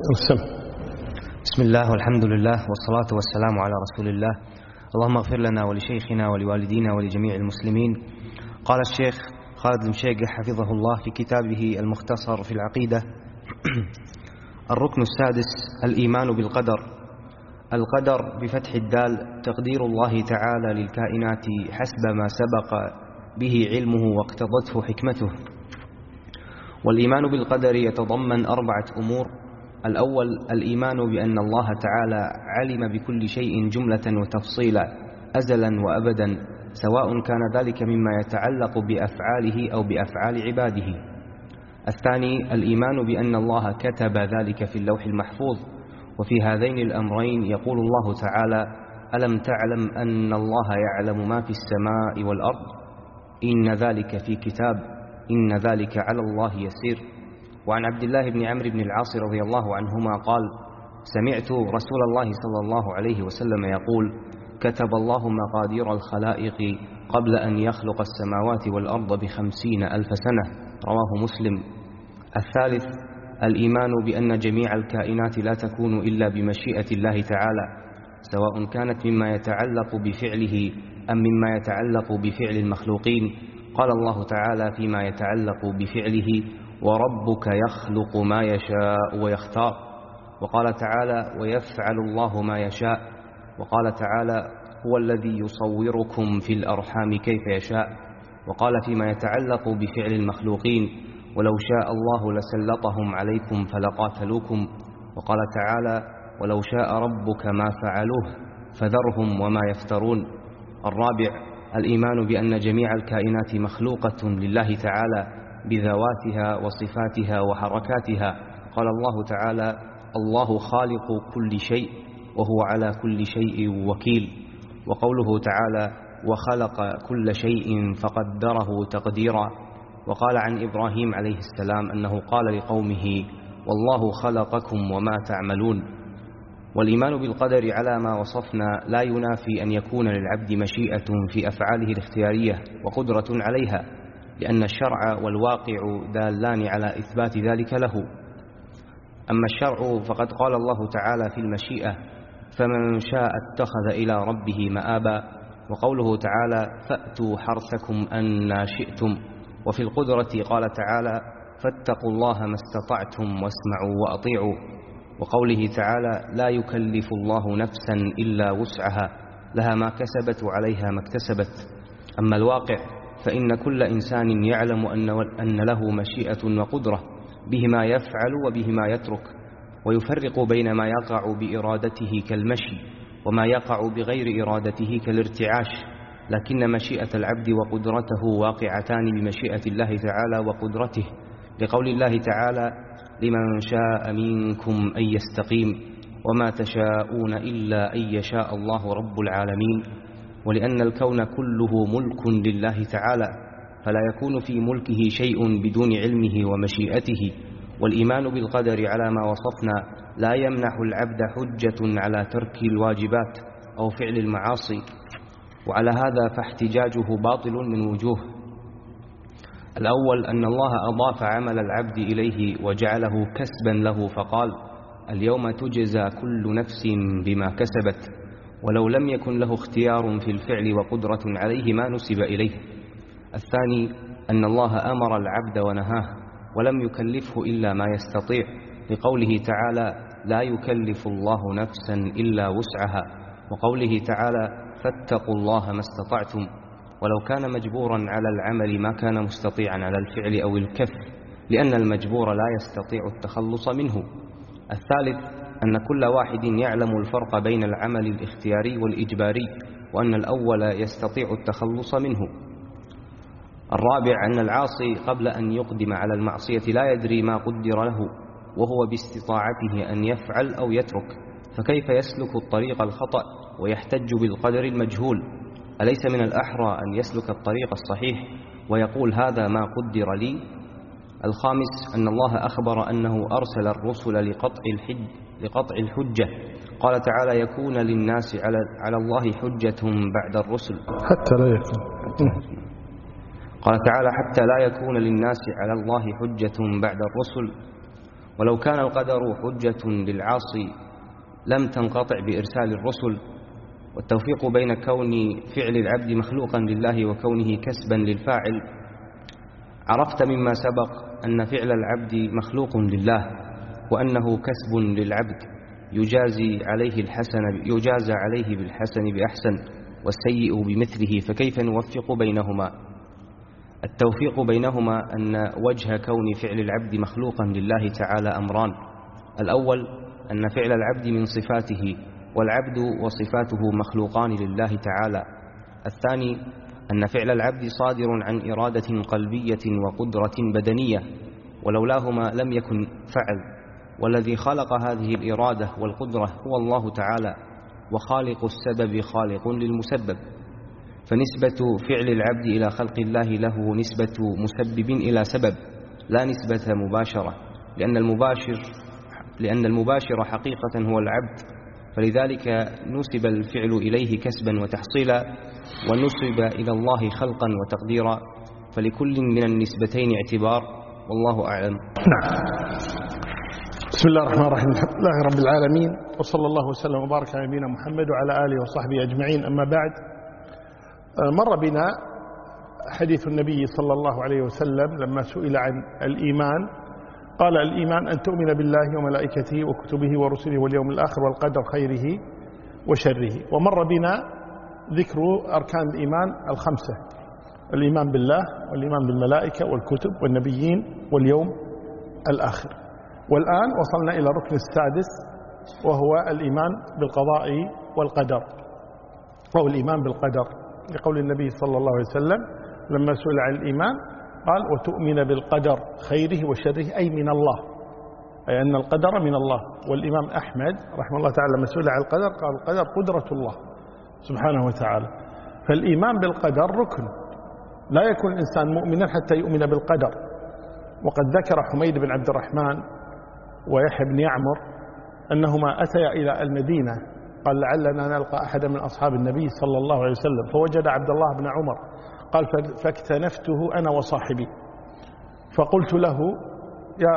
السم بسم الله والحمد لله والصلاة والسلام على رسول الله. اللهم اغفر لنا ولشيخنا ولوالدينا ولجميع المسلمين. قال الشيخ خالد المشيقة حفظه الله في كتابه المختصر في العقيدة. الركن السادس الإيمان بالقدر. القدر بفتح الدال تقدير الله تعالى للكائنات حسب ما سبق به علمه واقتضته حكمته. والإيمان بالقدر يتضمن أربعة أمور. الأول الإيمان بأن الله تعالى علم بكل شيء جملة وتفصيلا أزلا وأبدا سواء كان ذلك مما يتعلق بأفعاله أو بأفعال عباده. الثاني الإيمان بأن الله كتب ذلك في اللوح المحفوظ. وفي هذين الأمرين يقول الله تعالى ألم تعلم أن الله يعلم ما في السماء والأرض؟ إن ذلك في كتاب إن ذلك على الله يسير. وعن عبد الله بن عمرو بن العاص رضي الله عنهما قال سمعت رسول الله صلى الله عليه وسلم يقول كتب الله مقادير الخلائق قبل أن يخلق السماوات والأرض بخمسين ألف سنة. رواه مسلم. الثالث الإيمان بأن جميع الكائنات لا تكون إلا بمشيئة الله تعالى سواء كانت مما يتعلق بفعله أم مما يتعلق بفعل المخلوقين. قال الله تعالى فيما يتعلق بفعله وربك يخلق ما يشاء ويختار. وقال تعالى ويفعل الله ما يشاء. وقال تعالى هو الذي يصوركم في الأرحام كيف يشاء. وقال فيما يتعلق بفعل المخلوقين ولو شاء الله لسلطهم عليكم فلقاتلوكم. وقال تعالى ولو شاء ربك ما فعلوه فذرهم وما يفترون. الرابع الإيمان بأن جميع الكائنات مخلوقة لله تعالى. بذواتها وصفاتها وحركاتها. قال الله تعالى الله خالق كل شيء وهو على كل شيء وكيل وقوله تعالى وخلق كل شيء فقدره تقديرا وقال عن إبراهيم عليه السلام أنه قال لقومه والله خلقكم وما تعملون والإيمان بالقدر على ما وصفنا لا ينافي أن يكون للعبد مشيئة في أفعاله الاختيارية وقدرة عليها. لأن الشرع والواقع دالان على إثبات ذلك له. أما الشرع فقد قال الله تعالى في المشيئة فمن شاء اتخذ إلى ربه مآبا. وقوله تعالى فأتوا حرثكم أن شئتم. وفي القدرة قال تعالى فاتقوا الله ما استطعتم واسمعوا وأطيعوا. وقوله تعالى لا يكلف الله نفسا إلا وسعها لها ما كسبت وعليها ما اكتسبت. أما الواقع فإن كل إنسان يعلم أن له مشيئة وقدرة بهما يفعل وبهما يترك ويفرق بين ما يقع بإرادته كالمشي وما يقع بغير إرادته كالارتعاش. لكن مشيئة العبد وقدرته واقعتان بمشيئة الله تعالى وقدرته. لقول الله تعالى لمن شاء منكم أن يستقيم وما تشاءون إلا أن يشاء الله رب العالمين. ولأن الكون كله ملك لله تعالى فلا يكون في ملكه شيء بدون علمه ومشيئته والإيمان بالقدر على ما وصفنا لا يمنح العبد حجة على ترك الواجبات أو فعل المعاصي. وعلى هذا فاحتجاجه باطل من وجوه. الأول أن الله أضاف عمل العبد إليه وجعله كسبا له فقال اليوم تجزى كل نفس بما كسبت. ولو لم يكن له اختيار في الفعل وقدرة عليه ما نسب إليه. الثاني أن الله أمر العبد ونهاه ولم يكلفه إلا ما يستطيع. لقوله تعالى لا يكلف الله نفسا إلا وسعها وقوله تعالى فاتقوا الله ما استطعتم ولو كان مجبورا على العمل ما كان مستطيعا على الفعل أو الكف لأن المجبور لا يستطيع التخلص منه. الثالث أن كل واحد يعلم الفرق بين العمل الاختياري والإجباري وأن الأول يستطيع التخلص منه. الرابع أن العاصي قبل أن يقدم على المعصية لا يدري ما قدر له وهو باستطاعته أن يفعل أو يترك. فكيف يسلك الطريق الخطأ ويحتج بالقدر المجهول؟ أليس من الأحرى أن يسلك الطريق الصحيح ويقول هذا ما قدر لي؟ الخامس أن الله أخبر أنه أرسل الرسل لقطع الحج لقطع الحجة. قال تعالى يكون للناس على على الله حجة بعد الرسل. حتى لا يكون. قال تعالى حتى لا يكون للناس على الله حجة بعد الرسل. ولو كان القدر حجة للعاصي لم تنقطع بإرسال الرسل. والتوفيق بين كون فعل العبد مخلوقا لله وكونه كسبا للفاعل. عرفت مما سبق أن فعل العبد مخلوق لله. وأنه كسب للعبد يجازي عليه الحسن يجازى عليه بالحسن بأحسن والسيء بمثله فكيف نوفق بينهما؟ التوفيق بينهما أن وجه كون فعل العبد مخلوقا لله تعالى أمران. الأول أن فعل العبد من صفاته والعبد وصفاته مخلوقان لله تعالى. الثاني أن فعل العبد صادر عن إرادة قلبية وقدرة بدنية ولولاهما لم يكن فعل والذي خلق هذه الإرادة والقدرة هو الله تعالى وخالق السبب خالق للمسبب. فنسبة فعل العبد إلى خلق الله له نسبة مسبب إلى سبب لا نسبة مباشرة لأن المباشر لأن المباشر حقيقة هو العبد. فلذلك نسب الفعل إليه كسبا وتحصيلا ونسب إلى الله خلقا وتقديرا. فلكل من النسبتين اعتبار والله أعلم. نعم. بسم الله الرحمن الرحيم. الحمد لله رب العالمين وصلى الله وسلم وبارك على نبينا محمد وعلى آله وصحبه أجمعين. أما بعد مر بنا حديث النبي صلى الله عليه وسلم لما سئل عن الإيمان. قال الإيمان أن تؤمن بالله وملائكته وكتبه ورسله واليوم الآخر والقدر خيره وشره. ومر بنا ذكر أركان الإيمان الخمسة الإيمان بالله والإيمان بالملائكة والكتب والنبيين واليوم الآخر. والآن وصلنا إلى الركن السادس وهو الإيمان بالقضاء والقدر أو الإيمان بالقدر. لقول النبي صلى الله عليه وسلم لما سئل عن الإيمان قال وتؤمن بالقدر خيره وشره أي من الله. أي أن القدر من الله. والإمام أحمد رحمه الله تعالى لما سئل عن القدر قال القدر قدرة الله سبحانه وتعالى. فالإيمان بالقدر ركن. لا يكون الإنسان مؤمنا حتى يؤمن بالقدر. وقد ذكر حميد بن عبد الرحمن ويحيى بن يعمر أنهما أتيا إلى المدينة. قال لعلنا نلقى أحدا من أصحاب النبي صلى الله عليه وسلم. فوجد عبد الله بن عمر. قال فاكتنفته أنا وصاحبي. فقلت له يا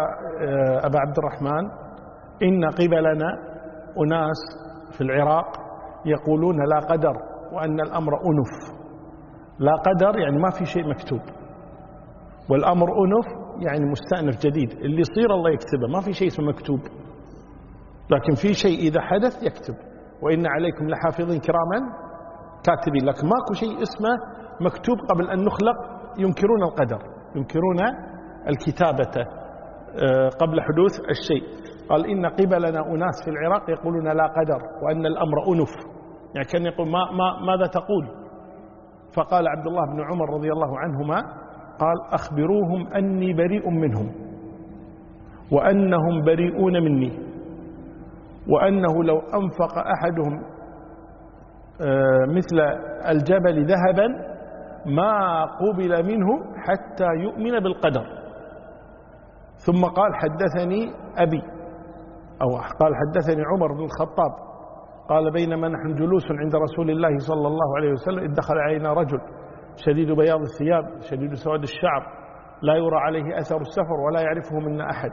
أبا عبد الرحمن إن قبلنا أناس في العراق يقولون لا قدر وأن الأمر أنف. لا قدر يعني ما في شيء مكتوب. والأمر أنف يعني مستأنف جديد. اللي يصير الله يكتبه. ما في شيء اسمه مكتوب. لكن في شيء إذا حدث يكتب. وإن عليكم لحافظين كراما كاتبين. لكن ماكو شيء اسمه مكتوب قبل أن نخلق ينكرون القدر. ينكرون الكتابة قبل حدوث الشيء. قال إن قبلنا أناس في العراق يقولون لا قدر وأن الأمر أنف. يعني كان يقول ما ما ماذا تقول؟ فقال عبد الله بن عمر رضي الله عنهما قال أخبروهم أني بريء منهم وأنهم بريئون مني وأنه لو أنفق أحدهم مثل الجبل ذهبا ما قبل منه حتى يؤمن بالقدر. ثم قال حدثني أبي أو قال حدثني عمر بن الخطاب قال بينما نحن جلوس عند رسول الله صلى الله عليه وسلم إذ دخل علينا رجل شديد بياض الثياب شديد سواد الشعر لا يرى عليه أثر السفر ولا يعرفه منا أحد.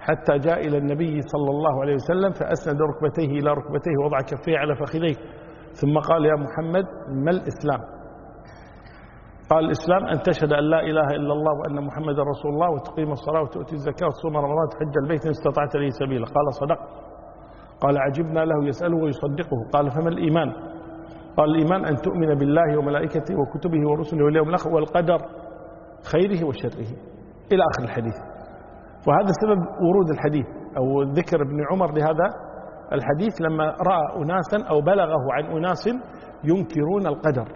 حتى جاء إلى النبي صلى الله عليه وسلم فأسند ركبتيه إلى ركبتيه وضع كفيه على فخذيه. ثم قال يا محمد ما الإسلام؟ قال الإسلام أن تشهد أن لا إله إلا الله وأن محمد رسول الله وتقيم الصلاة وتؤتي الزكاة وتصوم رمضان وتحج البيت إن استطعت لي سبيلا. قال صدق. قال عجبنا له يسأله ويصدقه. قال فما الإيمان؟ قال الإيمان أن تؤمن بالله وملائكته وكتبه ورسله واليوم الآخر والقدر خيره وشره. إلى آخر الحديث. وهذا سبب ورود الحديث أو ذكر ابن عمر لهذا الحديث لما رأى أناسا أو بلغه عن أناس ينكرون القدر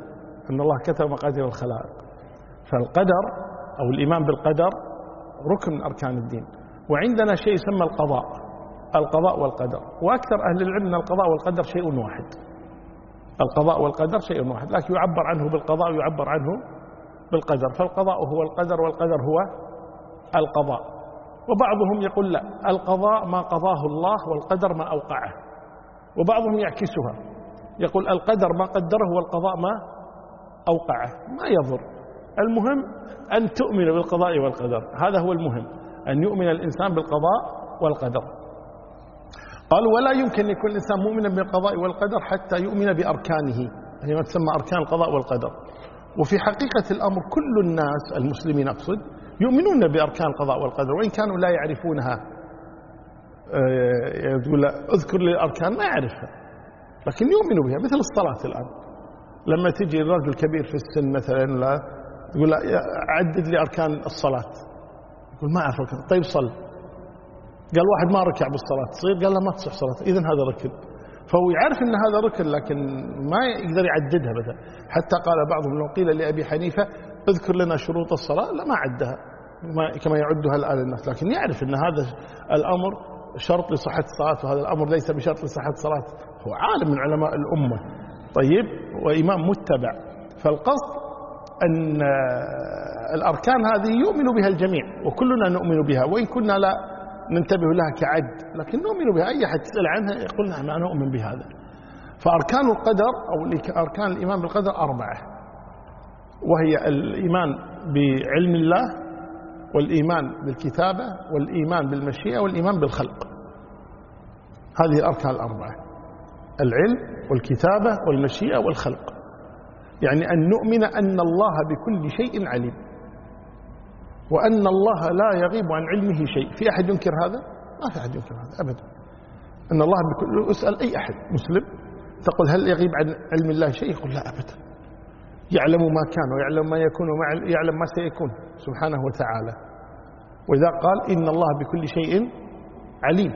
أن الله كتب مقادير الخلائق. فالقدر أو الإيمان بالقدر ركن من أركان الدين. وعندنا شيء يسمى القضاء القضاء والقدر. وأكثر أهل العلم القضاء والقدر شيء واحد. القضاء والقدر شيء واحد لكن يعبر عنه بالقضاء ويعبر عنه بالقدر فالقضاء هو القدر والقدر هو القضاء. وبعضهم يقول لا القضاء ما قضاه الله والقدر ما أوقعه. وبعضهم يعكسها يقول القدر ما قدره والقضاء ما أوقعه. ما يضر. المهم أن تؤمن بالقضاء والقدر هذا هو المهم أن يؤمن الإنسان بالقضاء والقدر. قالوا ولا يمكن أن يكون الإنسان مؤمنا بالقضاء والقدر حتى يؤمن بأركانه. يعني ما تسمى أركان القضاء والقدر. وفي حقيقة الأمر كل الناس المسلمين أقصد يؤمنون بأركان القضاء والقدر وإن كانوا لا يعرفونها آه، تقول أذكر لي الأركان ما يعرفها. لكن يؤمن بها مثل الصلاة الآن. لما تجي الرجل كبير في السن مثلا لا تقول له عدد لي أركان الصلاة. يقول ما أعرف طيب صل. قال واحد ما ركع بالصلاة تصير قال له ما تصح صلاة إذن هذا ركن. فهو يعرف أن هذا ركن لكن ما يقدر يعددها مثلا. حتى قال بعضهم لو قيل لأبي حنيفة اذكر لنا شروط الصلاة لا ما عدها كما يعدها الآن الناس. لكن يعرف أن هذا الأمر شرط لصحة الصلاة وهذا الأمر ليس بشرط لصحة الصلاة. هو عالم من علماء الأمة. طيب وإمام متبع. فالقصد أن الأركان هذه يؤمن بها الجميع وكلنا نؤمن بها وإن كنا لا ننتبه لها كعد لكن نؤمن بها أي أحد تسأل عنها يقول نعم أنا أؤمن بهذا. فأركان القدر أو أركان الإيمان بالقدر أربعة. وهي الإيمان بعلم الله والإيمان بالكتابة والإيمان بالمشيئة والإيمان بالخلق. هذه الأركان الأربعة. العلم والكتابة والمشيئة والخلق. يعني أن نؤمن أن الله بكل شيء عليم. وأن الله لا يغيب عن علمه شيء. في أحد ينكر هذا؟ ما في أحد ينكر هذا أبدا. أن الله بكل اسأل أي أحد مسلم تقول هل يغيب عن علم الله شيء؟ يقول لا أبدا. يعلم ما كان ويعلم ما يكون ويعلم ما سيكون سبحانه وتعالى. وإذا قال إن الله بكل شيء عليم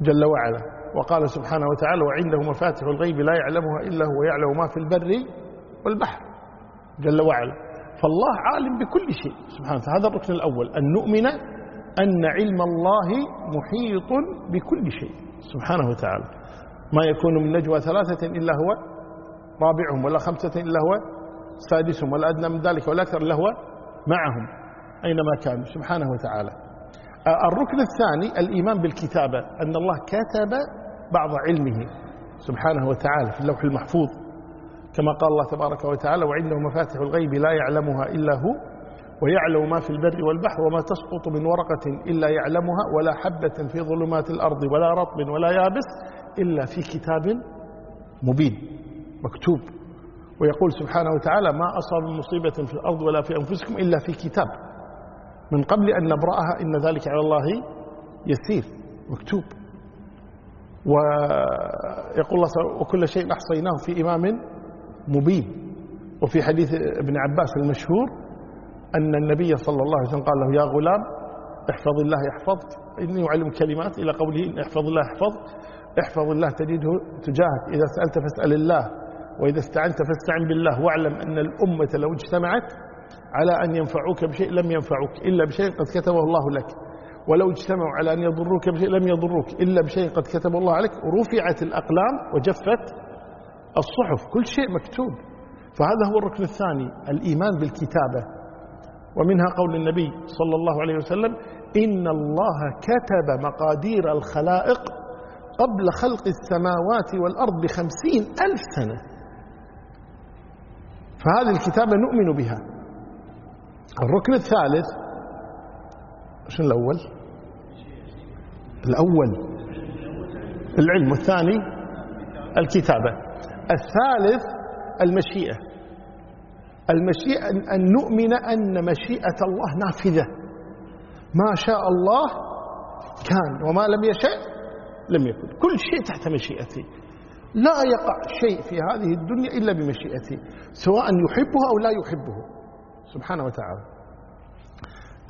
جل وعلا. وقال سبحانه وتعالى وعنده مفاتح الغيب لا يعلمها إلا هو يعلم ما في البر والبحر جل وعلا. فالله عالم بكل شيء. سبحانه هذا الركن الأول. أن نؤمن أن علم الله محيط بكل شيء. سبحانه وتعالى. ما يكون من نجوى ثلاثة إلا هو رابعهم ولا خمسة إلا هو سادسهم ولا أدنى من ذلك ولا أكثر إلا هو معهم أينما كانوا. سبحانه وتعالى. الركن الثاني الإيمان بالكتابة أن الله كتب بعض علمه. سبحانه وتعالى في اللوح المحفوظ. كما قال الله تبارك وتعالى وعنده مفاتح الغيب لا يعلمها إلا هو ويعلم ما في البر والبحر وما تسقط من ورقة إلا يعلمها ولا حبة في ظلمات الأرض ولا رطب ولا يابس إلا في كتاب مبين مكتوب. ويقول سبحانه وتعالى ما أصاب من مصيبة في الأرض ولا في أنفسكم إلا في كتاب من قبل أن نبرأها إن ذلك على الله يسير. مكتوب. ويقول الله وكل شيء أحصيناه في إمام مبين. وفي حديث ابن عباس المشهور أن النبي صلى الله عليه وسلم قال له يا غلام احفظ الله يحفظك إني أعلم كلمات إلى قوله احفظ الله يحفظك احفظ الله تجده تجاهك. إذا سألت فاسأل الله وإذا استعنت فاستعن بالله. واعلم أن الأمة لو اجتمعت على أن ينفعوك بشيء لم ينفعوك إلا بشيء قد كتبه الله لك. ولو اجتمعوا على أن يضروك بشيء لم يضروك إلا بشيء قد كتبه الله عليك. رفعت الأقلام وجفت الصحف كل شيء مكتوب. فهذا هو الركن الثاني الإيمان بالكتابة. ومنها قول النبي صلى الله عليه وسلم إن الله كتب مقادير الخلائق قبل خلق السماوات والأرض بخمسين ألف سنة. فهذه الكتابة نؤمن بها. الركن الثالث شنو الأول؟ الأول. العلم. والثاني الكتابة. الثالث المشيئة. المشيئة أن نؤمن أن مشيئة الله نافذة. ما شاء الله كان وما لم يشاء لم يكن. كل شيء تحت مشيئته لا يقع شيء في هذه الدنيا إلا بمشيئته سواء يحبه أو لا يحبه. سبحانه وتعالى.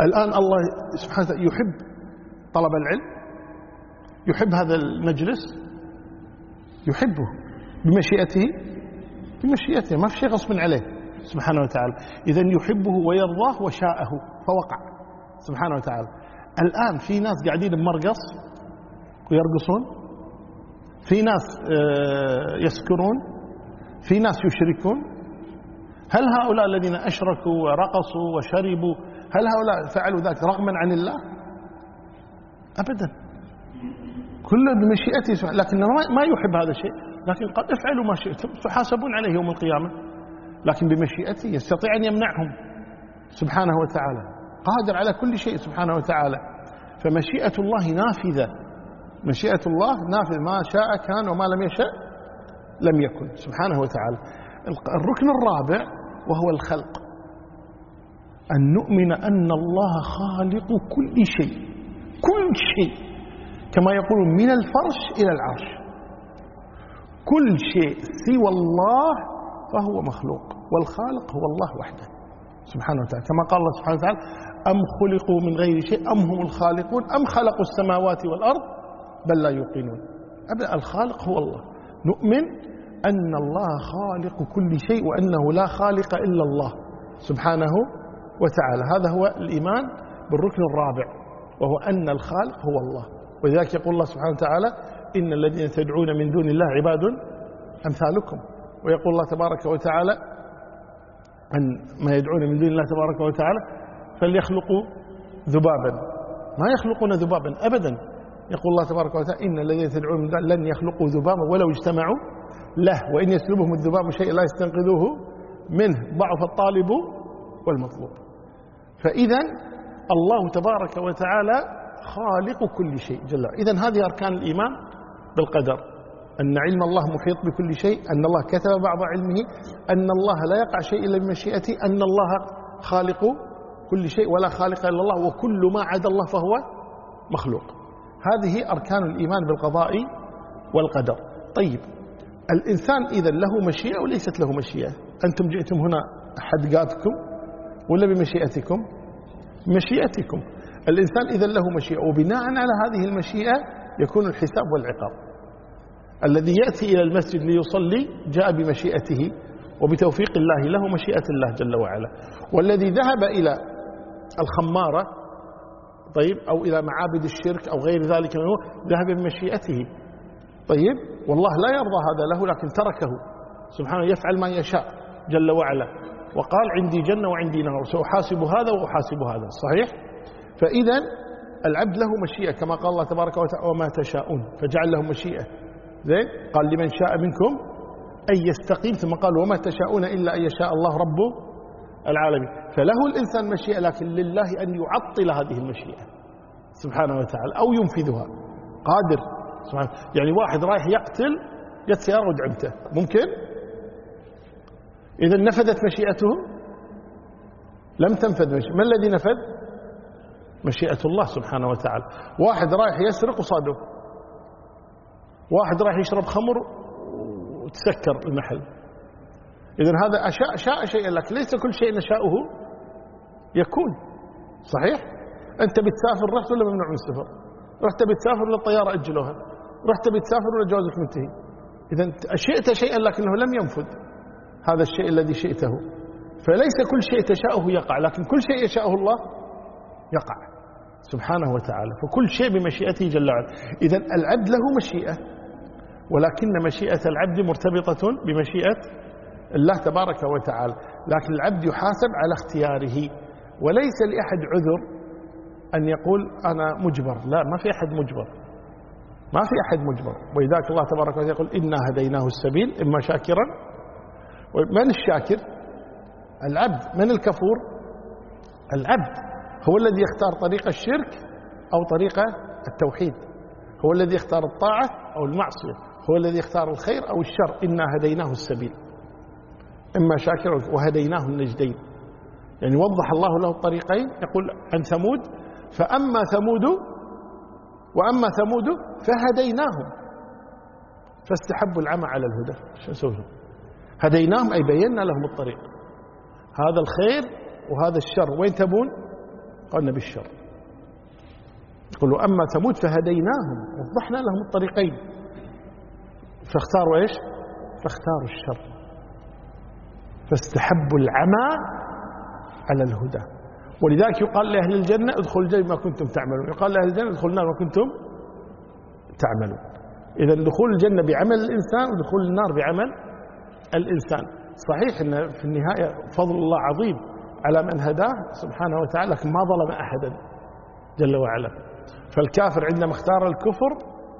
الآن الله سبحانه وتعالى يحب طلب العلم. يحب هذا المجلس. يحبه. بمشيئته بمشيئته ما في شيء غصب عليه سبحانه وتعالى. إذا يحبه ويرضاه وشاءه فوقع. سبحانه وتعالى. الآن في ناس قاعدين بمرقص ويرقصون. في ناس آه، يسكرون. في ناس يشركون. هل هؤلاء الذين أشركوا ورقصوا وشربوا هل هؤلاء فعلوا ذلك رغما عن الله؟ أبدا. كله بمشيئته لكن ما يحب هذا الشيء. لكن قد افعلوا ما شئتم تحاسبون عليه يوم القيامة. لكن بمشيئته يستطيع أن يمنعهم. سبحانه وتعالى. قادر على كل شيء سبحانه وتعالى. فمشيئة الله نافذة. مشيئة الله نافذ ما شاء كان وما لم يشاء لم يكن. سبحانه وتعالى. الركن الرابع وهو الخلق. أن نؤمن أن الله خالق كل شيء. كل شيء. كما يقول من الفرش إلى العرش. كل شيء سوى الله فهو مخلوق والخالق هو الله وحده. سبحانه وتعالى كما قال الله سبحانه وتعالى أم خلقوا من غير شيء أم هم الخالقون أم خلقوا السماوات والأرض؟ بل لا يوقنون. الخالق هو الله. نؤمن أن الله خالق كل شيء وأنه لا خالق إلا الله سبحانه وتعالى. هذا هو الإيمان بالركن الرابع وهو أن الخالق هو الله. ولذلك يقول الله سبحانه وتعالى إن الذين تدعون من دون الله عباد أمثالكم. ويقول الله تبارك وتعالى أن ما يدعون من دون الله تبارك وتعالى فليخلقوا ذبابا. ما يخلقون ذبابا أبدا. يقول الله تبارك وتعالى إن الذين تدعون من دون لن يخلقوا ذبابا ولو اجتمعوا. له وإن يسلبهم الذباب شيء لا يستنقذوه منه. ضعف الطالب والمطلوب. فإذا الله تبارك وتعالى خالق كل شيء جل إذا هذه أركان الإيمان بالقدر أن علم الله محيط بكل شيء أن الله كتب بعض علمه أن الله لا يقع شيء إلا بمشيئته أن الله خالق كل شيء ولا خالق إلا الله وكل ما عدا الله فهو مخلوق. هذه أركان الإيمان بالقضاء والقدر. طيب الإنسان إذا له مشيئة وليست له مشيئة؟ أنتم جئتم هنا أحد قاتكم ولا بمشيئتكم؟ مشيئتكم. الإنسان إذا له مشيئة وبناء على هذه المشيئة يكون الحساب والعقاب. الذي يأتي إلى المسجد ليصلي جاء بمشيئته وبتوفيق الله له مشيئة الله جل وعلا. والذي ذهب إلى الخمارة طيب أو إلى معابد الشرك أو غير ذلك منه ذهب بمشيئته. طيب والله لا يرضى هذا له لكن تركه. سبحانه يفعل ما يشاء جل وعلا. وقال عندي جنة وعندي نار سأحاسب هذا وأحاسب هذا. صحيح؟ فإذا العبد له مشيئة كما قال الله تبارك وتعالى وما تشاءون. فجعل له مشيئة. زين؟ قال لمن شاء منكم أن يستقيم ثم قال وما تشاءون إلا أن يشاء الله رب العالمين. فله الإنسان مشيئة لكن لله أن يعطل هذه المشيئة سبحانه وتعالى أو ينفذها. قادر سبحانه. يعني واحد رايح يقتل جت سيارة ودعمته. ممكن؟ إذا نفذت مشيئته؟ لم تنفذ مشيئة. ما الذي نفذ؟ مشيئة الله سبحانه وتعالى. واحد رايح يسرق وصاده واحد رايح يشرب خمر وتسكر المحل. إذا هذا أشاء شاء شيئا لك ليس كل شيء نشاؤه يكون. صحيح؟ أنت بتسافر رحت ولا ممنوع من السفر؟ رحت بتسافر للطيارة أجلوها؟ رحت بتسافر ولا جوازك منتهي؟ إذا شئت شيئا لكنه لم ينفذ هذا الشيء الذي شئته. فليس كل شيء تشاؤه يقع لكن كل شيء يشاءه الله يقع سبحانه وتعالى. فكل شيء بمشيئته جل وعلا. إذا العبد له مشيئة ولكن مشيئة العبد مرتبطة بمشيئة الله تبارك وتعالى لكن العبد يحاسب على اختياره. وليس لأحد عذر أن يقول أنا مجبر لا ما في أحد مجبر ما في أحد مجبر. ولذلك الله تبارك وتعالى يقول إنا هديناه السبيل إما شاكرا من الشاكر؟ العبد. من الكفور؟ العبد. هو الذي يختار طريق الشرك أو طريق التوحيد. هو الذي يختار الطاعة أو المعصية. هو الذي يختار الخير أو الشر. إنا هديناه السبيل. إما شاكر وهديناه النجدين. يعني وضح الله له الطريقين. يقول عن ثمود فأما ثمود وأما ثمود فهديناهم. فاستحبوا العمى على الهدى. شو نسوي؟ هديناهم أي بينا لهم الطريق. هذا الخير وهذا الشر. وين تبون؟ قلنا بالشر يقولوا أما ثمود فهديناهم. وضحنا لهم الطريقين. فاختاروا إيش؟ فاختاروا الشر. فاستحبوا العمى على الهدى. ولذلك يقال لأهل الجنة ادخلوا الجنة ما كنتم تعملون. يقال لأهل الجنة ادخلوا النار ما كنتم تعملون. إذا دخول الجنة بعمل الإنسان ودخول النار بعمل الإنسان. صحيح أن في النهاية فضل الله عظيم على من هداه سبحانه وتعالى لكن ما ظلم أحدا جل وعلا. فالكافر عندما اختار الكفر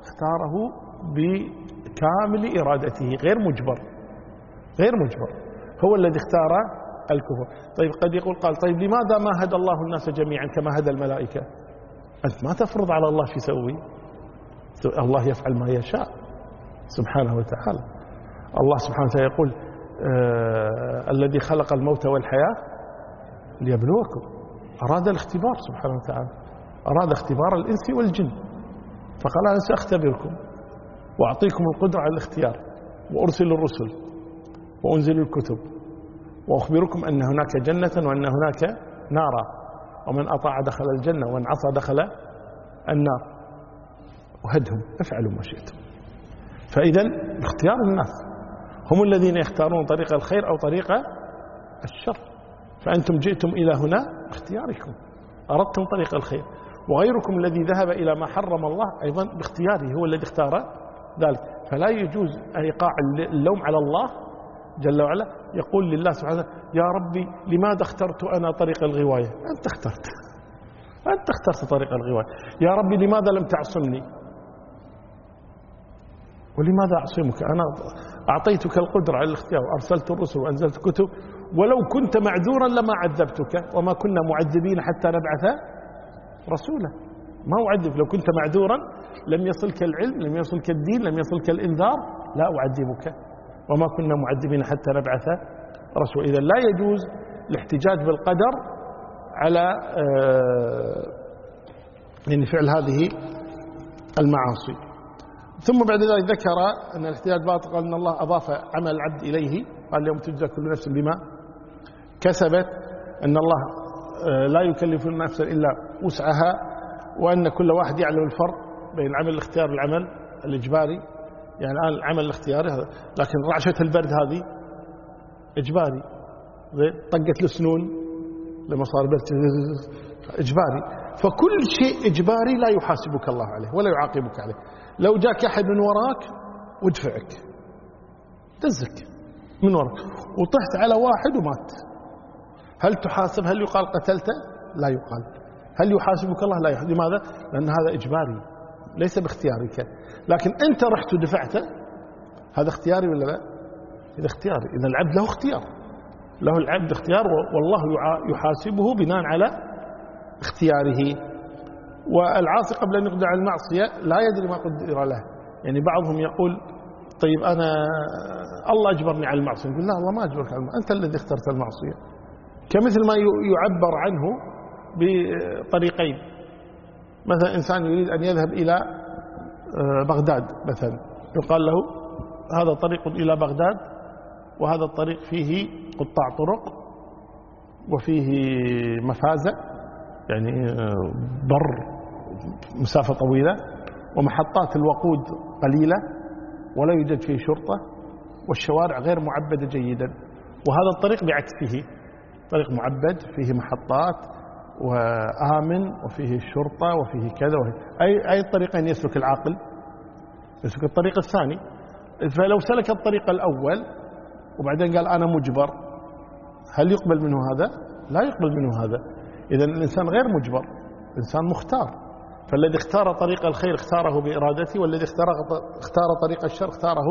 اختاره بكامل إرادته غير مجبر غير مجبر. هو الذي اختار الكفر. طيب قد يقول قال طيب لماذا ما هدى الله الناس جميعا كما هدى الملائكة؟ أنت ما تفرض على الله شو يسوي؟ الله يفعل ما يشاء سبحانه وتعالى. الله سبحانه وتعالى يقول آه الذي خلق الموت والحياة ليبلوكم. أراد الاختبار سبحانه وتعالى. أراد اختبار الإنس والجن. فقال أنا سأختبركم. وأعطيكم القدرة على الاختيار وأرسل الرسل وأنزل الكتب وأخبركم أن هناك جنة وأن هناك نارا ومن أطاع دخل الجنة ومن عصى دخل النار. وهدهم افعلوا ما شئتم. فإذا اختيار الناس هم الذين يختارون طريق الخير أو طريق الشر. فأنتم جئتم إلى هنا باختياركم. أردتم طريق الخير. وغيركم الذي ذهب إلى ما حرم الله أيضا باختياره هو الذي اختار ذلك. فلا يجوز إيقاع اللوم على الله جل وعلا. يقول لله سبحانه يا ربي لماذا اخترت أنا طريق الغواية؟ أنت اخترت. أنت اخترت طريق الغواية. يا ربي لماذا لم تعصمني؟ ولماذا أعصمك؟ أنا أعطيتك القدرة على الاختيار وأرسلت الرسل وأنزلت الكتب. ولو كنت معذورا لما عذبتك وما كنا معذبين حتى نبعث رسولا. ما أعذب لو كنت معذورا لم يصلك العلم لم يصلك الدين لم يصلك الإنذار لا أعذبك. وما كنا معذبين حتى نبعث رسول. إذا لا يجوز الاحتجاج بالقدر على يعني فعل هذه المعاصي. ثم بعد ذلك ذكر أن الاحتجاج باطل قال أن الله أضاف عمل العبد إليه. قال اليوم تجزى كل نفس بما كسبت. أن الله آه، لا يكلف نفسا إلا وسعها. وأن كل واحد يعلم الفرق بين العمل الاختياري والعمل الإجباري. يعني الآن العمل الاختياري هذا لكن رعشة البرد هذه إجباري. طقة السنون لما صار برد. إجباري. فكل شيء إجباري لا يحاسبك الله عليه ولا يعاقبك عليه. لو جاك أحد من وراك ودفعك دزك من وراك. وطحت على واحد ومات. هل تحاسب؟ هل يقال قتلته؟ لا يقال. هل يحاسبك الله؟ لا يحاسب. لماذا؟ لأن هذا إجباري ليس باختيارك. لكن أنت رحت ودفعته هذا اختياري ولا لا؟ إذا اختياري. إذا العبد له اختيار. له العبد اختيار والله يحاسبه بناء على اختياره. والعاصي قبل أن يقدر على المعصية لا يدري ما قدر له. يعني بعضهم يقول طيب أنا الله أجبرني على المعصية. يقول لا الله ما أجبرك على المعصية. أنت الذي اخترت المعصية. كمثل ما يعبر عنه بطريقين. مثلا إنسان يريد أن يذهب إلى آه، بغداد مثلا. يقال له هذا طريق إلى بغداد وهذا الطريق فيه قطاع طرق وفيه مفازة يعني آه، بر مسافة طويلة ومحطات الوقود قليلة ولا يوجد فيه شرطة والشوارع غير معبدة جيدا. وهذا الطريق بعكسه. طريق معبد فيه محطات وآمن وفيه الشرطة وفيه كذا وفيه أي, أي طريقين يسلك العاقل؟ يسلك الطريق الثاني. فلو سلك الطريق الأول وبعدين قال أنا مجبر هل يقبل منه هذا؟ لا يقبل منه هذا. إذا الإنسان غير مجبر إنسان مختار. فالذي اختار طريق الخير اختاره بإرادته والذي اختار, اختار طريق الشر اختاره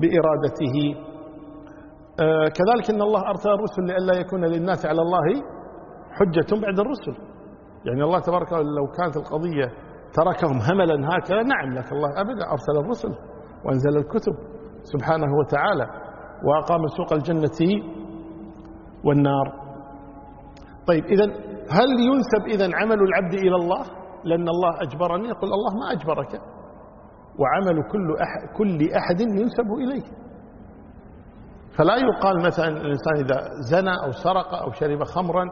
بإرادته. آه كذلك أن الله أرسل الرسل لئلا يكون للناس على الله حجة بعد الرسل. يعني الله تبارك لو كانت القضية تركهم هملا هكذا نعم لكن الله أبدا أرسل الرسل وأنزل الكتب سبحانه وتعالى وأقام سوق الجنة والنار. طيب إذا هل ينسب إذا عمل العبد إلى الله؟ لأن الله أجبرني يقول الله ما أجبرك. وعمل كل أحد, كل أحد ينسب إليه. فلا يقال مثلا الإنسان إذا زنى أو سرق أو شرب خمرا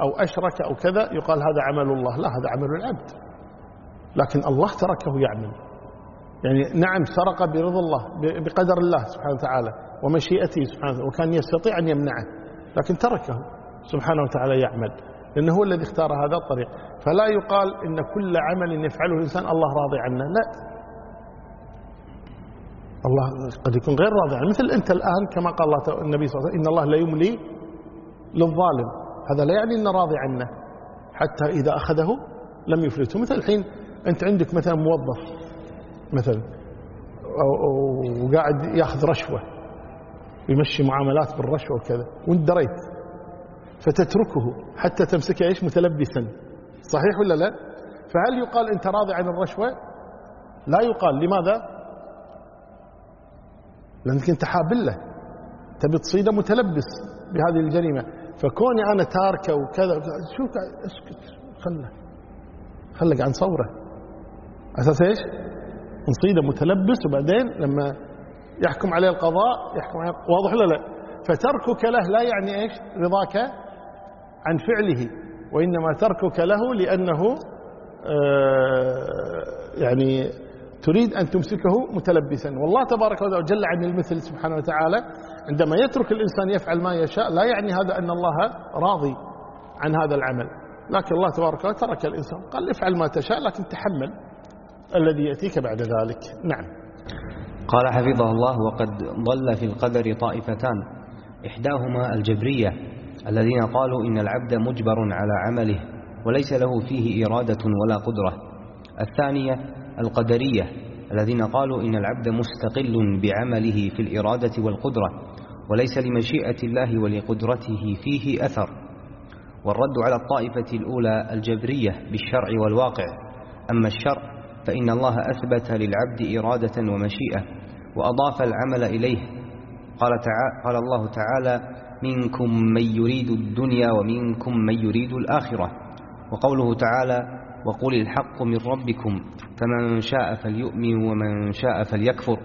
أو أشرك أو كذا يقال هذا عمل الله لا هذا عمل العبد. لكن الله تركه يعمل. يعني نعم سرق برضا الله بقدر الله سبحانه وتعالى ومشيئته سبحانه وكان يستطيع أن يمنعه لكن تركه سبحانه وتعالى يعمل. لأنه هو الذي اختار هذا الطريق. فلا يقال إن كل عمل يفعله الإنسان الله راضي عنه لا. الله قد يكون غير راضي عنه. مثل أنت الآن كما قال الله النبي صلى الله عليه وسلم إن الله لا يملي للظالم. هذا لا يعني أنه راضي عنه. حتى إذا أخذه لم يفلته. مثل الحين أنت عندك مثلا موظف مثلا وقاعد يأخذ رشوة يمشي معاملات بالرشوة وكذا وإنت دريت فتتركه حتى تمسكه إيش؟ متلبسا. صحيح ولا لا؟ فهل يقال أنت راضي عن الرشوة؟ لا يقال. لماذا؟ لأنك أنت حابله تبي تصيده متلبس بهذه الجريمة. فكوني أنا تاركة وكذا شو اسكت خله خلك عن صوره أساس إيش؟ نصيده متلبس وبعدين لما يحكم عليه القضاء يحكم عليه واضح ولا لا؟ فتركك له لا يعني إيش؟ رضاك عن فعله وإنما تركك له لأنه آه يعني تريد أن تمسكه متلبسا. والله تبارك وتعالى جل عن المثل سبحانه وتعالى عندما يترك الإنسان يفعل ما يشاء لا يعني هذا أن الله راضي عن هذا العمل. لكن الله تبارك وتعالى ترك الإنسان قال افعل ما تشاء لكن تحمل الذي يأتيك بعد ذلك. نعم. قال حفظه الله وقد ضل في القدر طائفتان إحداهما الجبرية الذين قالوا إن العبد مجبر على عمله وليس له فيه إرادة ولا قدرة. الثانية القدرية الذين قالوا إن العبد مستقل بعمله في الإرادة والقدرة. وليس لمشيئة الله ولقدرته فيه أثر. والرد على الطائفة الأولى الجبرية بالشرع والواقع. أما الشرع فإن الله أثبت للعبد إرادة ومشيئة وأضاف العمل إليه. قال, تعالى قال الله تعالى منكم من يريد الدنيا ومنكم من يريد الآخرة. وقوله تعالى وقل الحق من ربكم فمن شاء فليؤمن ومن شاء فليكفر.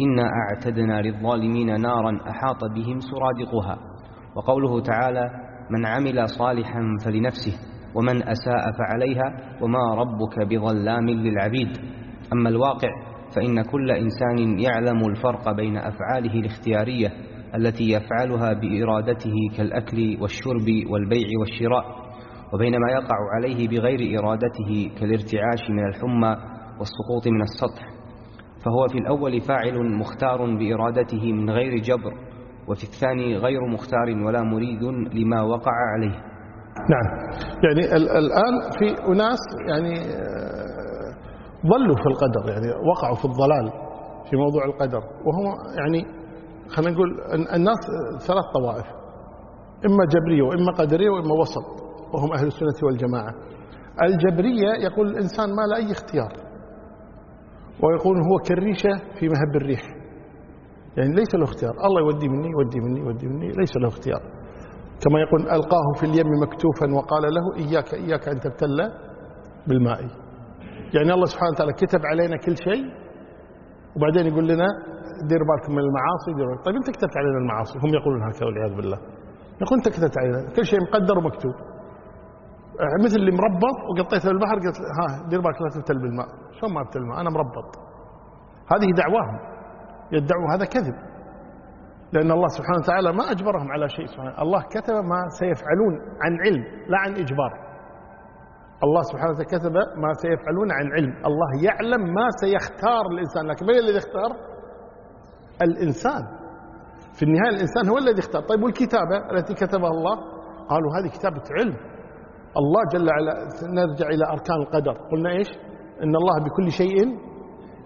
إنا أعتدنا للظالمين نارا أحاط بهم سرادقها. وقوله تعالى من عمل صالحا فلنفسه ومن أساء فعليها وما ربك بظلام للعبيد. أما الواقع فإن كل إنسان يعلم الفرق بين أفعاله الاختيارية التي يفعلها بإرادته كالأكل والشرب والبيع والشراء وبين ما يقع عليه بغير إرادته كالارتعاش من الحمى والسقوط من السطح. فهو في الأول فاعل مختار بإرادته من غير جبر وفي الثاني غير مختار ولا مريد لما وقع عليه. نعم. يعني الآن في أناس يعني آه، ظلوا في القدر يعني وقعوا في الضلال في موضوع القدر. وهم يعني خلينا نقول الناس ثلاث طوائف إما جبرية وإما قدرية وإما وسط وهم أهل السنة والجماعة. الجبرية يقول الإنسان ما له أي اختيار. ويقول هو كالريشة في مهب الريح. يعني ليس له اختيار. الله يودي مني يودي مني يودي مني ليس له اختيار. كما يقول ألقاه في اليم مكتوفا وقال له إياك إياك أن تبتل بالماء. يعني الله سبحانه وتعالى كتب علينا كل شيء وبعدين يقول لنا دير بالكم من المعاصي دير طيب أنت كتبت علينا المعاصي. هم يقولون هكذا والعياذ بالله. يقول أنت كتبت علينا. كل شيء مقدر ومكتوب. مثل اللي مربط وقطيته بالبحر قلت ها دير بالك لا تبتل بالماء. شلون ما ابتل الماء؟ أنا مربط. هذه دعواهم. يدعوا هذا كذب. لأن الله سبحانه وتعالى ما أجبرهم على شيء سبحانه الله كتب ما سيفعلون عن علم لا عن إجبار. الله سبحانه وتعالى كتب ما سيفعلون عن علم. الله يعلم ما سيختار الإنسان. لكن من الذي اختار الإنسان. في النهاية الإنسان هو الذي اختار طيب والكتابة التي كتبها الله؟ قالوا هذه كتابة علم. الله جل وعلا نرجع إلى أركان القدر. قلنا إيش؟ إن الله بكل شيء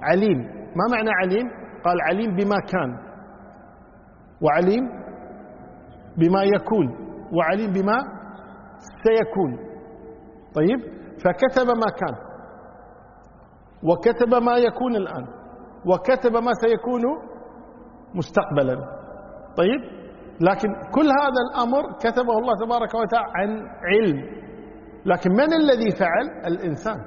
عليم. ما معنى عليم؟ قال عليم بما كان وعليم بما يكون وعليم بما سيكون. طيب؟ فكتب ما كان وكتب ما يكون الآن وكتب ما سيكون مستقبلا. طيب؟ لكن كل هذا الأمر كتبه الله تبارك وتعالى عن علم. لكن من الذي فعل؟ الإنسان.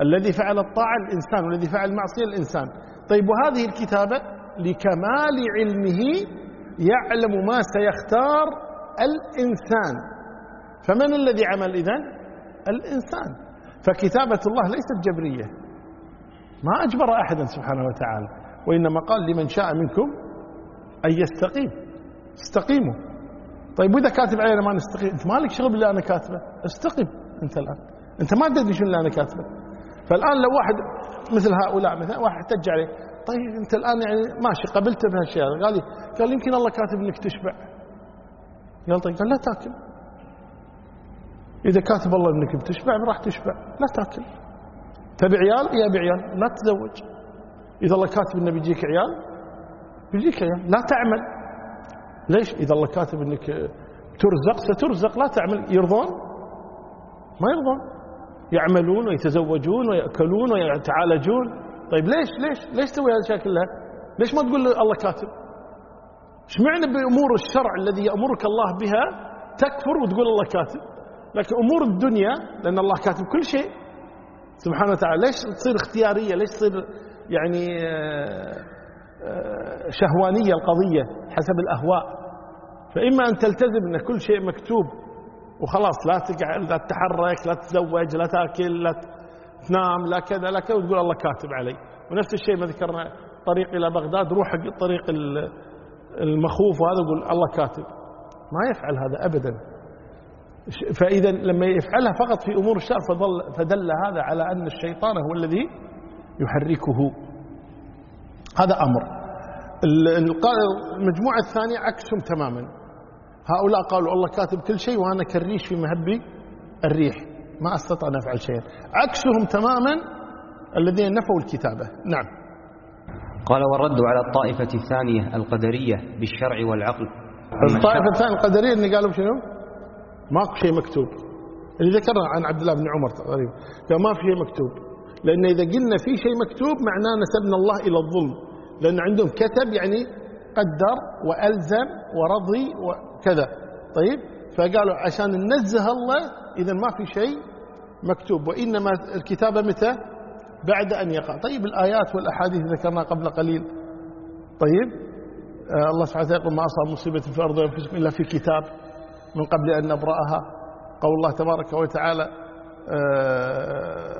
الذي فعل الطاعة الإنسان والذي فعل المعصية الإنسان. طيب وهذه الكتابة لكمال علمه يعلم ما سيختار الإنسان. فمن الذي عمل إذن؟ الإنسان. فكتابة الله ليست جبرية. ما أجبر أحدا سبحانه وتعالى وإنما قال لمن شاء منكم أن يستقيم. استقيموا. طيب وإذا كاتب علينا ما نستقيم. أنت مالك شغل باللي أنا كاتبه؟ استقم أنت الآن. أنت ما تدري شنو اللي أنا كاتبه. فالآن لو واحد مثل هؤلاء مثلا واحد احتج عليه. طيب أنت الآن يعني ماشي قبلت بهالشيء قال لي قال يمكن الله كاتب انك تشبع. قال طيب قال لا تاكل. إذا كاتب الله إنك بتشبع راح تشبع. لا تاكل. تبي عيال؟ يا بعيال لا تزوج. إذا الله كاتب إنه بيجيك عيال بيجيك عيال. لا تعمل. ليش؟ إذا الله كاتب أنك ترزق سترزق. لا تعمل يرضون؟ ما يرضون. يعملون ويتزوجون ويأكلون ويتعالجون. طيب ليش؟ ليش؟ ليش تسوي هذه الأشياء كلها؟ ليش ما تقول الله كاتب؟ إيش معنى بأمور الشرع الذي يأمرك الله بها تكفر وتقول الله كاتب؟ لكن أمور الدنيا لأن الله كاتب كل شيء. سبحانه وتعالى ليش تصير اختيارية؟ ليش تصير يعني آه، آه، شهوانية القضية؟ حسب الأهواء. فإما أن تلتزم إن كل شيء مكتوب وخلاص لا تقعد لا تتحرك لا تتزوج لا تأكل لا تنام لا كذا لا كذا وتقول الله كاتب علي. ونفس الشيء ما ذكرنا طريق إلى بغداد روح حق طريق المخوف وهذا يقول الله كاتب. ما يفعل هذا ابدا. فإذا لما يفعلها فقط في أمور الشر فضل فدل هذا على أن الشيطان هو الذي يحركه. هذا أمر. المجموعة الثانية عكسهم تماما. هؤلاء قالوا الله كاتب كل شيء وأنا كالريش في مهب الريح ما أستطيع أن أفعل شيئا. عكسهم تماما الذين نفوا الكتابة. نعم. قال والرد على الطائفة الثانية القدرية بالشرع والعقل. الطائفة الثانية القدرية اللي قالوا شنو؟ ماكو شيء مكتوب. اللي ذكرنا عن عبد الله بن عمر تقريبا. قال ما في شيء مكتوب. لأن إذا قلنا في شيء مكتوب معناه نسبنا الله إلى الظلم. لأن عندهم كتب يعني قدر وألزم ورضي وكذا. طيب؟ فقالوا عشان ننزه الله إذا ما في شيء مكتوب. وإنما الكتابة متى؟ بعد أن يقع طيب الآيات والأحاديث ذكرناها قبل قليل. طيب؟ آه الله سبحانه وتعالى يقول ما أصاب مصيبة في الأرض وأنفسكم إلا في كتاب من قبل أن نبرأها. قول الله تبارك وتعالى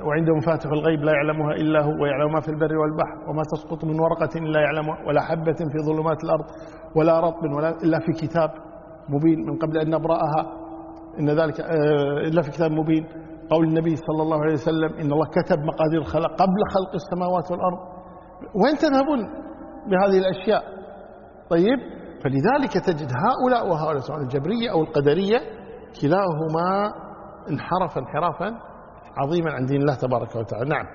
وعنده مفاتح الغيب لا يعلمها إلا هو ويعلم ما في البر والبحر وما تسقط من ورقة إلا يعلمها ولا حبة في ظلمات الأرض ولا رطب ولا إلا في كتاب مبين من قبل أن نبرأها. إن ذلك آه إلا في كتاب مبين. قول النبي صلى الله عليه وسلم إن الله كتب مقادير الخلق قبل خلق السماوات والأرض. وين تذهبون بهذه الأشياء؟ طيب فلذلك تجد هؤلاء وهؤلاء سواء الجبرية أو القدرية كلاهما انحرف انحرافا عظيما عن دين الله تبارك وتعالى. نعم.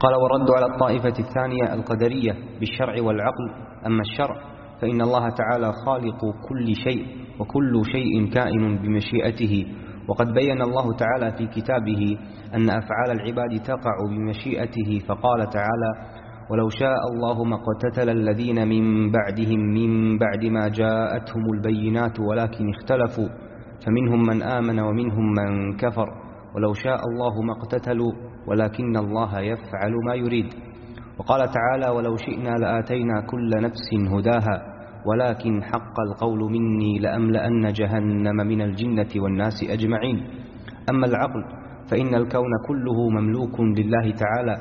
قال ورد على الطائفة الثانية القدرية بالشرع والعقل. أما الشرع فإن الله تعالى خالق كل شيء وكل شيء كائن بمشيئته. وقد بين الله تعالى في كتابه أن أفعال العباد تقع بمشيئته فقال تعالى ولو شاء الله ما اقتتل الذين من بعدهم من بعد ما جاءتهم البينات ولكن اختلفوا فمنهم من آمن ومنهم من كفر. ولو شاء الله ما اقتتلوا ولكن الله يفعل ما يريد. وقال تعالى ولو شئنا لآتينا كل نفس هداها ولكن حق القول مني لأملأن جهنم من الجنة والناس أجمعين. أما العقل فإن الكون كله مملوك لله تعالى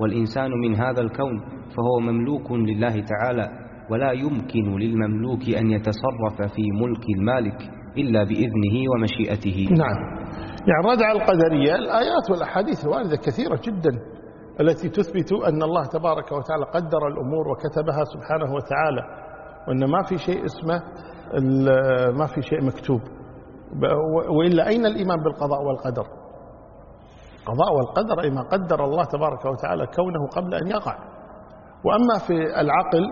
والإنسان من هذا الكون فهو مملوك لله تعالى ولا يمكن للمملوك أن يتصرف في ملك المالك. إلا بإذنه ومشيئته. نعم. يعني ردع القدرية الآيات والأحاديث الواردة كثيرة جدا التي تثبت أن الله تبارك وتعالى قدر الأمور وكتبها سبحانه وتعالى وأن ما في شيء اسمه ما في شيء مكتوب. وإلا أين الإيمان بالقضاء والقدر؟ القضاء والقدر أي ما قدر الله تبارك وتعالى كونه قبل أن يقع. وأما في العقل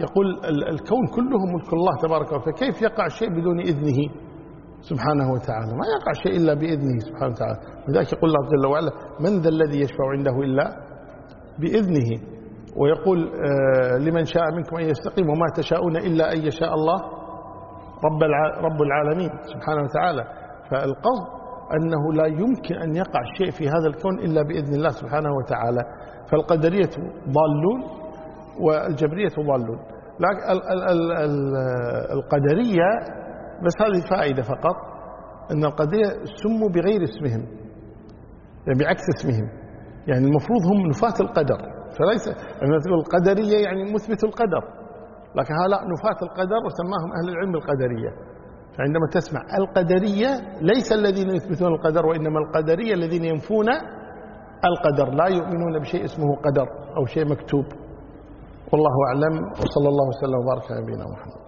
يقول الكون كله ملك الله تبارك وتعالى. كيف يقع شيء بدون إذنه سبحانه وتعالى؟ ما يقع شيء إلا بإذنه سبحانه وتعالى. لذلك يقول الله جل وعلا من ذا الذي يشفع عنده إلا بإذنه؟ ويقول آه، لمن شاء منكم أن يستقيم وما تشاءون إلا أن يشاء الله رب رب العالمين سبحانه وتعالى. فالقصد أنه لا يمكن أن يقع شيء في هذا الكون إلا بإذن الله سبحانه وتعالى. فالقدرية ضالون والجبرية ضالون لكن القدرية بس هذه فائدة فقط أن القدرية سموا بغير اسمهم يعني بعكس اسمهم. يعني المفروض هم نفاة القدر. فليس لما تقول القدرية يعني مثبت القدر. لكن هؤلاء نفاة القدر وسماهم أهل العلم القدرية. فعندما تسمع القدرية ليس الذين يثبتون القدر وإنما القدرية الذين ينفون القدر. لا يؤمنون بشيء اسمه قدر أو شيء مكتوب. والله أعلم وصلى الله وسلم وبارك على نبينا محمد.